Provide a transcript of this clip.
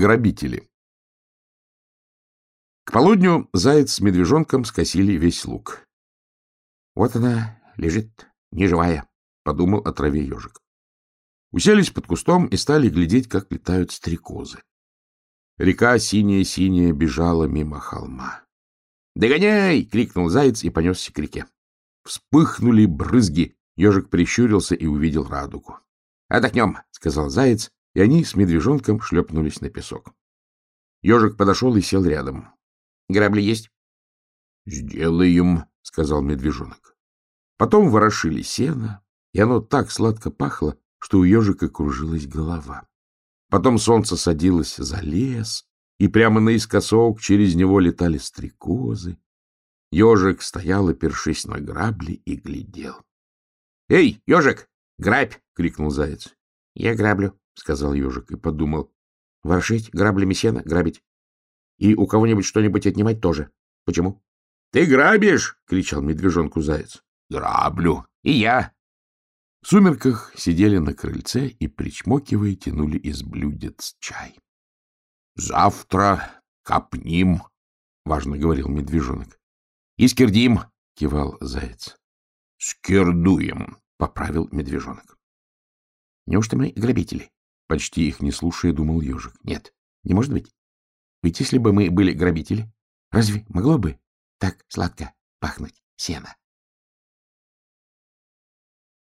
Грабители. К полудню заяц с медвежонком скосили весь луг. — Вот она лежит, неживая, — подумал о траве ежик. Уселись под кустом и стали глядеть, как летают стрекозы. Река синяя-синяя бежала мимо холма. «Догоняй!» — крикнул заяц и понесся к реке. Вспыхнули брызги. Ежик прищурился и увидел радугу. «Отдохнем!» — сказал заяц, и они с медвежонком шлепнулись на песок. Ежик подошел и сел рядом. «Грабли есть?» «Сделаем», — сказал медвежонок. Потом ворошили сено, и оно так сладко пахло, что у ежика кружилась голова. Потом солнце садилось за лес, и прямо наискосок через него летали стрекозы. Ежик стоял, опершись на грабли, и глядел. — Эй, ежик, грабь! — крикнул заяц. — Я граблю, — сказал ежик и подумал. — Ворошить граблями сена, грабить. И у кого-нибудь что-нибудь отнимать тоже. Почему? — Ты грабишь! — кричал медвежонку заяц. — Граблю. — И я. В сумерках сидели на крыльце и, причмокивая, тянули из блюдец чай. — Завтра копним, — важно говорил медвежонок. — И скирдим, — кивал заяц. — Скирдуем, — поправил медвежонок. — Неужто мы грабители? — почти их не слушая, думал ежик. — Нет, не может быть. Ведь если бы мы были грабители, разве могло бы так сладко пахнуть сено?